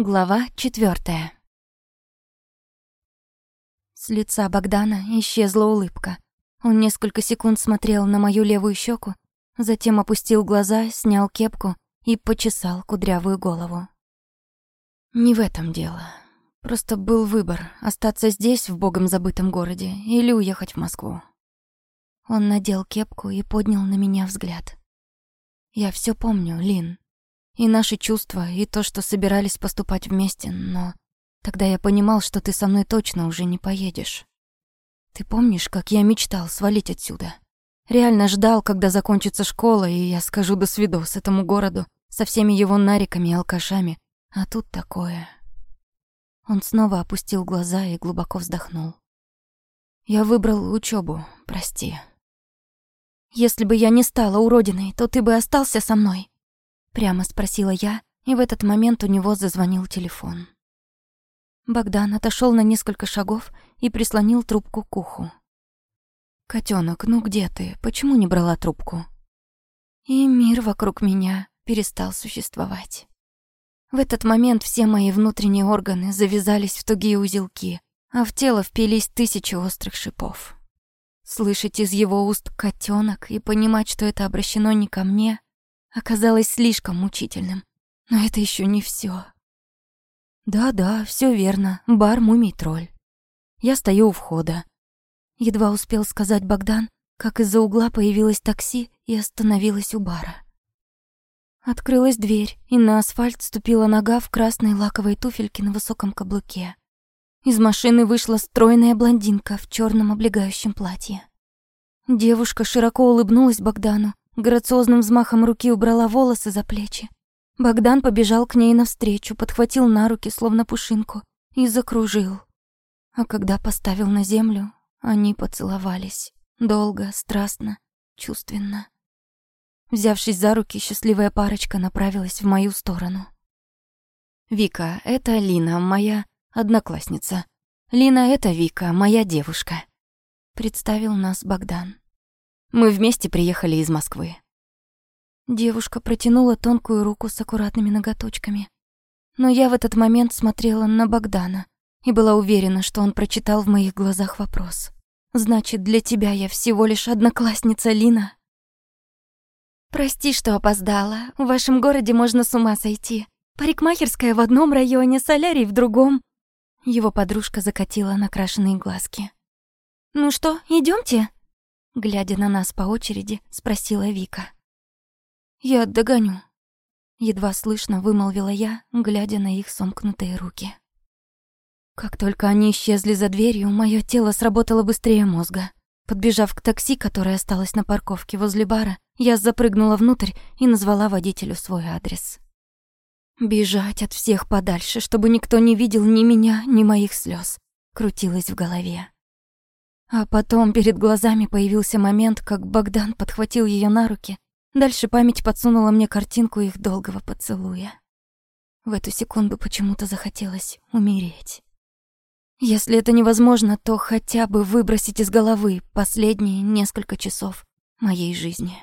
Глава четвертая. С лица Богдана исчезла улыбка. Он несколько секунд смотрел на мою левую щеку, затем опустил глаза, снял кепку и почесал кудрявую голову. Не в этом дело. Просто был выбор — остаться здесь, в богом забытом городе, или уехать в Москву. Он надел кепку и поднял на меня взгляд. «Я все помню, Лин. И наши чувства, и то, что собирались поступать вместе, но тогда я понимал, что ты со мной точно уже не поедешь. Ты помнишь, как я мечтал свалить отсюда? Реально ждал, когда закончится школа, и я скажу до свидос этому городу со всеми его нариками и алкашами. А тут такое. Он снова опустил глаза и глубоко вздохнул. Я выбрал учебу, прости. Если бы я не стала уродиной, то ты бы остался со мной. Прямо спросила я, и в этот момент у него зазвонил телефон. Богдан отошел на несколько шагов и прислонил трубку к уху. Котенок, ну где ты? Почему не брала трубку?» И мир вокруг меня перестал существовать. В этот момент все мои внутренние органы завязались в тугие узелки, а в тело впились тысячи острых шипов. Слышать из его уст котенок и понимать, что это обращено не ко мне, оказалось слишком мучительным. Но это еще не все. Да-да, все верно, бар «Мумий-тролль». Я стою у входа. Едва успел сказать Богдан, как из-за угла появилось такси и остановилось у бара. Открылась дверь, и на асфальт ступила нога в красной лаковой туфельке на высоком каблуке. Из машины вышла стройная блондинка в черном облегающем платье. Девушка широко улыбнулась Богдану Грациозным взмахом руки убрала волосы за плечи. Богдан побежал к ней навстречу, подхватил на руки, словно пушинку, и закружил. А когда поставил на землю, они поцеловались. Долго, страстно, чувственно. Взявшись за руки, счастливая парочка направилась в мою сторону. «Вика, это Лина, моя одноклассница. Лина, это Вика, моя девушка», — представил нас Богдан. Мы вместе приехали из Москвы. Девушка протянула тонкую руку с аккуратными ноготочками. Но я в этот момент смотрела на Богдана и была уверена, что он прочитал в моих глазах вопрос. «Значит, для тебя я всего лишь одноклассница Лина?» «Прости, что опоздала. В вашем городе можно с ума сойти. Парикмахерская в одном районе, солярий в другом». Его подружка закатила накрашенные глазки. «Ну что, идёмте?» Глядя на нас по очереди, спросила Вика. «Я догоню», — едва слышно вымолвила я, глядя на их сомкнутые руки. Как только они исчезли за дверью, мое тело сработало быстрее мозга. Подбежав к такси, которое осталось на парковке возле бара, я запрыгнула внутрь и назвала водителю свой адрес. Бежать от всех подальше, чтобы никто не видел ни меня, ни моих слез, крутилось в голове. А потом перед глазами появился момент, как Богдан подхватил ее на руки. Дальше память подсунула мне картинку их долгого поцелуя. В эту секунду почему-то захотелось умереть. Если это невозможно, то хотя бы выбросить из головы последние несколько часов моей жизни.